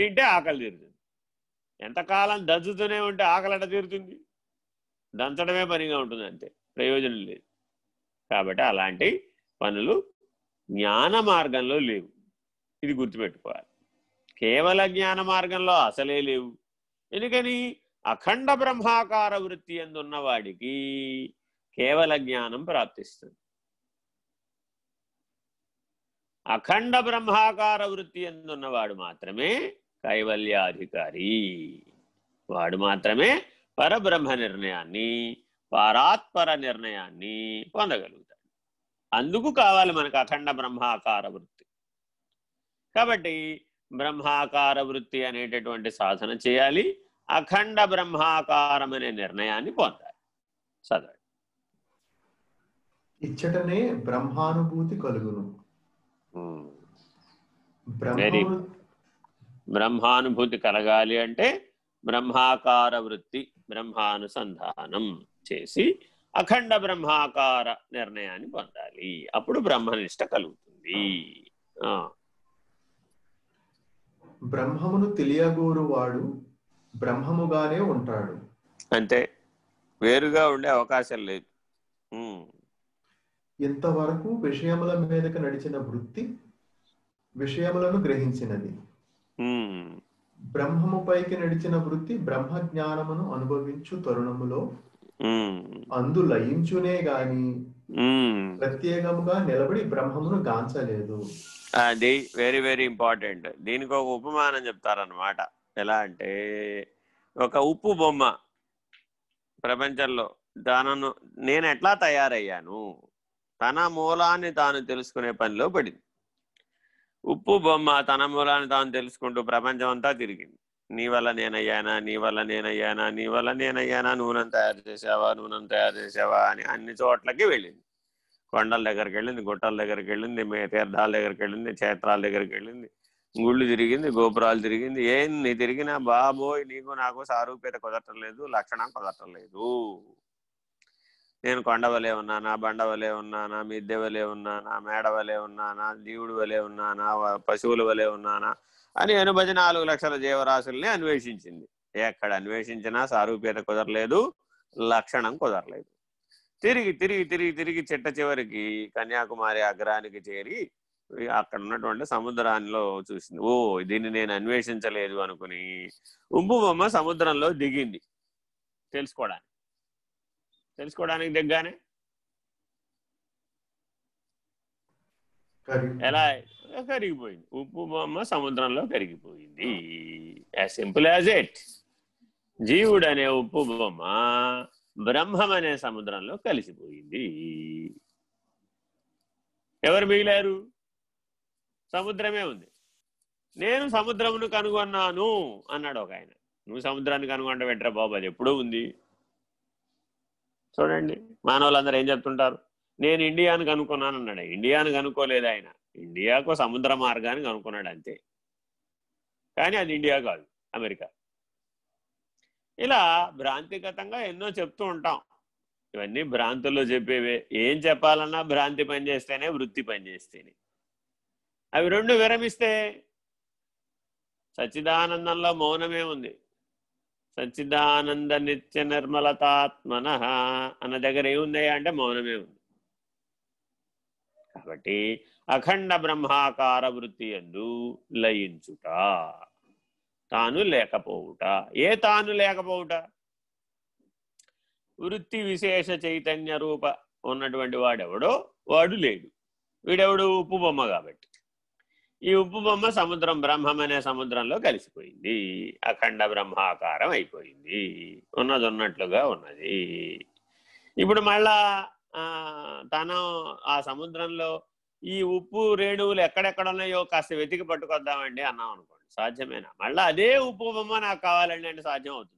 తింటే ఆకలి తీరుతుంది. ఎంతకాలం దంచుతూనే ఉంటే ఆకలి ఎట తీరుతుంది? దంచడమే పనిగా ఉంటుంది అంతే ప్రయోజనం లేదు. కాబట్టి అలాంటి పనులు జ్ఞాన మార్గంలో లేవు. ఇది గుర్తుపెట్టుకోవాలి. కేవల జ్ఞాన మార్గంలో అసలే లేవు. ఎందుకని? అఖండ బ్రహ్మాకార వృత్తి ఎందున్న వాడికి కేవల జ్ఞానం ప్రాప్తిస్తుంది. అఖండ బ్రహ్మాకార వృత్తి ఎందున్నవాడు మాత్రమే కైవల్యాధికారి. వాడు మాత్రమే పరబ్రహ్మ నిర్ణయాన్ని పరాత్పర నిర్ణయాన్ని పొందగలుగుతాడు. అందుకు కావాలి మనకు అఖండ బ్రహ్మాకార వృత్తి. కాబట్టి బ్రహ్మాకార వృత్తి అనేటటువంటి సాధన చేయాలి అఖండ బ్రహ్మాకారం అనే నిర్ణయాన్ని పొందాలి. చదవండి. ఇచ్చటనే బ్రహ్మానుభూతి కలుగును. ఉమ్. బ్రహ్మానుభూతి కలగాలి అంటే బ్రహ్మాకార వృత్తి బ్రహ్మానుసంధానం చేసి అఖండ బ్రహ్మాకార నిర్ణయాన్ని పొందాలి. అప్పుడు బ్రహ్మనిష్ట కలుగుతుంది. ఆ, బ్రహ్మమును తెలియగోరు వాడు బ్రహ్మముగానే ఉంటాడు. అంతే. వేరుగా ఉండే అవకాశం లేదు. ఇంతవరకు విషయముల మీదకి నడిచిన వృత్తి విషయములను గ్రహించినది. ఉమ్, బ్రహ్మము పైకి నడిచిన వృత్తి బ్రహ్మ జ్ఞానమును అనుభవించు తరుణములో ఉమ్, అందు లయించునే గాని ఉమ్. ప్రత్యేకముగా నిలబడి బ్రహ్మమును గాంచలేదు. అది వెరీ వెరీ ఇంపార్టెంట్ దీనికి ఒక ఉపమానం చెప్తారనమాట ఎలా అంటే ఒక ఉప్పు బొమ్మ ప్రపంచంలో తనను నేను ఎట్లా తయారయ్యాను? తన మూలాన్ని తాను తెలుసుకునే పనిలో పడింది. ఉప్పు బొమ్మ తన మూలాన్ని తాను తెలుసుకుంటూ ప్రపంచం అంతా తిరిగింది. నీ వల్ల నేనయ్యానా నీ వల్ల నేనయ్యానా నీ వల్ల నేనయ్యానా నూనెను తయారు చేసావా నూనెను తయారు చేసావా అని అన్ని చోట్లకి వెళ్ళింది. కొండల దగ్గరికి వెళ్ళింది గుట్టల దగ్గరికి వెళ్ళింది మే తీర్థాల దగ్గరికి వెళ్ళింది క్షేత్రాల దగ్గరికి వెళ్ళింది. గుళ్ళు తిరిగింది గోపురాలు తిరిగింది. ఏన్ని తిరిగినా బాబోయ్ నీకు నాకు సారూప్యత కుదరటం లేదు లక్షణం కుదరటం లేదు. నేను కొండవలే ఉన్నానా బండవలే ఉన్నానా మిద్దె వలె ఉన్నానా మేడవలే ఉన్నానా దీవుడు వలే ఉన్నానా వ- పశువుల వలే ఉన్నానా అని ఎనభై నాలుగు లక్షల జీవరాశుల్ని అన్వేషించింది. ఎక్కడ అన్వేషించినా సారూప్యత కుదరలేదు లక్షణం కుదరలేదు. తిరిగి తిరిగి తిరిగి తిరిగి చిట్ట చివరికి కన్యాకుమారి అగ్రానికి చేరి అక్కడ ఉన్నటువంటి సముద్రాల్లో చూసింది. ఓ దీన్ని నేను అన్వేషించలేదు అనుకుని ఉప్పు బొమ్మ సముద్రంలో దిగింది. తెలుసుకోవడానికి. తెలుసుకోవడానికి దిగ్గానే ఎలా? కరిగిపోయింది. ఉప్పు బొమ్మ సముద్రంలో కరిగిపోయింది. యాజ్ సింపుల్ యాజ్ ఇట్ జీవుడు అనే ఉప్పు బొమ్మ బ్రహ్మం అనే సముద్రంలో కలిసిపోయింది. ఎవరు మిగిలారు? సముద్రమే ఉంది. నేను సముద్రమును కనుగొన్నాను అన్నాడు ఒక ఆయన. నువ్వు సముద్రాన్ని కనుగొంట వెంటరా బాబు? అది ఎప్పుడూ ఉంది. చూడండి మానవులందరూ ఏం చెప్తుంటారు? నేను ఇండియాను కనుక్కున్నాను అన్నాడు. ఇండియాను కనుక్కోలేదు ఆయన. ఇండియాకు సముద్ర మార్గాన్ని కనుక్కున్నాడు అంతే. కానీ అది ఇండియా కాదు అమెరికా. ఇలా భ్రాంతిగతంగా ఎన్నో చెప్తూ ఉంటాం. ఇవన్నీ భ్రాంతుల్లో చెప్పేవే. ఏం చెప్పాలన్నా భ్రాంతి పనిచేస్తేనే వృత్తి పనిచేస్తేనే అవి రెండు విరమిస్తే సచ్చిదానందంలో మౌనమే ఉంది. సచ్చిదానంద నిత్య నిర్మలతాత్మన అన్న దగ్గర ఏముందయ్యా అంటే మౌనమే ఉంది. కాబట్టి అఖండ బ్రహ్మాకార వృత్తి ఎందు లయించుట తాను లేకపోవుట. ఏ తాను లేకపోవుట? వృత్తి విశేష చైతన్య రూప ఉన్నటువంటి వాడెవడో వాడు లేడు. వీడెవడు? ఉప్పు బొమ్మ కాబట్టి. ఈ ఉప్పు బొమ్మ సముద్రం బ్రహ్మం అనే సముద్రంలో కలిసిపోయింది. అఖండ బ్రహ్మాకారం అయిపోయింది. ఉన్నది ఉన్నట్లుగా ఉన్నది. ఇప్పుడు మళ్ళా ఆ, తను ఆ సముద్రంలో ఈ ఉప్పు రేణువులు ఎక్కడెక్కడ ఉన్నాయో కాస్త వెతికి పట్టుకొద్దామండి అన్నాం అనుకోండి. సాధ్యమేనా? మళ్ళీ అదే ఉప్పు బొమ్మ నాకు కావాలండి అంటే సాధ్యం అవుతుంది?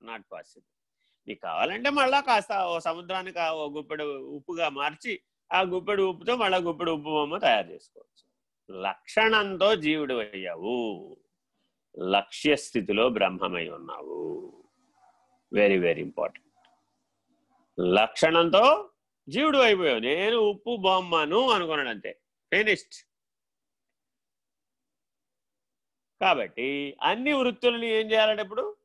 నాట్ పాసిబుల్ మీకు కావాలంటే మళ్ళా కాస్త ఓ సముద్రానికి ఓ గుప్పెడు ఉప్పుగా మార్చి ఆ గుప్పెడు ఉప్పుతో మళ్ళీ గుప్పెడు ఉప్పు బొమ్మ తయారు చేసుకోవచ్చు. లక్షణంతో జీవుడు అయ్యావు. లక్ష్యస్థితిలో బ్రహ్మమై ఉన్నావు. వెరీ వెరీ ఇంపార్టెంట్ లక్షణంతో జీవుడు అయిపోయావు. నేను ఉప్పు బొమ్మను అనుకున్నాడు అంతే ఫినిష్డ్ కాబట్టి అన్ని వృత్తులని ఏం చేయాలంటే ఇప్పుడు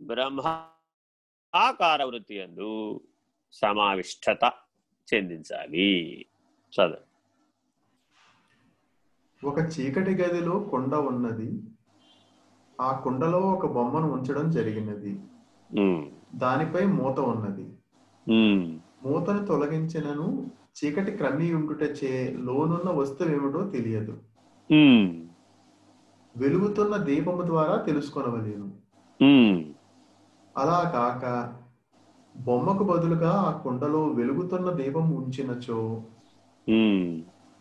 బ్రహ్మాకార వృత్తి అందు సమావిష్టత చెందించాలి. చదువు. ఒక చీకటి గదిలో కుండ ఉన్నది. ఆ కుండలో ఒక బొమ్మను ఉంచడం జరిగినది. దానిపై మూత ఉన్నది. మూతను తొలగించినను చీకటి క్రమ్మి ఉండుటచే లోనున్న వస్తువు ఏమిటో తెలియదు వెలుగుతున్న దీపము ద్వారా తెలుసుకొనవలేను. అలా కాక బొమ్మకు బదులుగా ఆ కుండలో వెలుగుతున్న దీపం ఉంచినచో.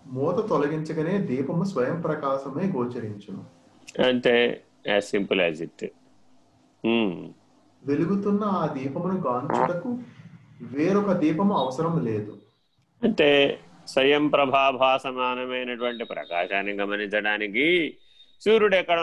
మూత తొలగించగానే దీపము స్వయం ప్రకాశమే గోచరించును. అంటే యాజ్ సింపుల్ యాజ్ ఇట్ వెలుగుతున్న ఆ దీపమును గాంచుటకు వేరొక దీపము అవసరం లేదు. అంటే స్వయం ప్రభాభాసమానమైనటువంటి ప్రకాశాన్ని గమనించడానికి సూర్యుడు ఎక్కడ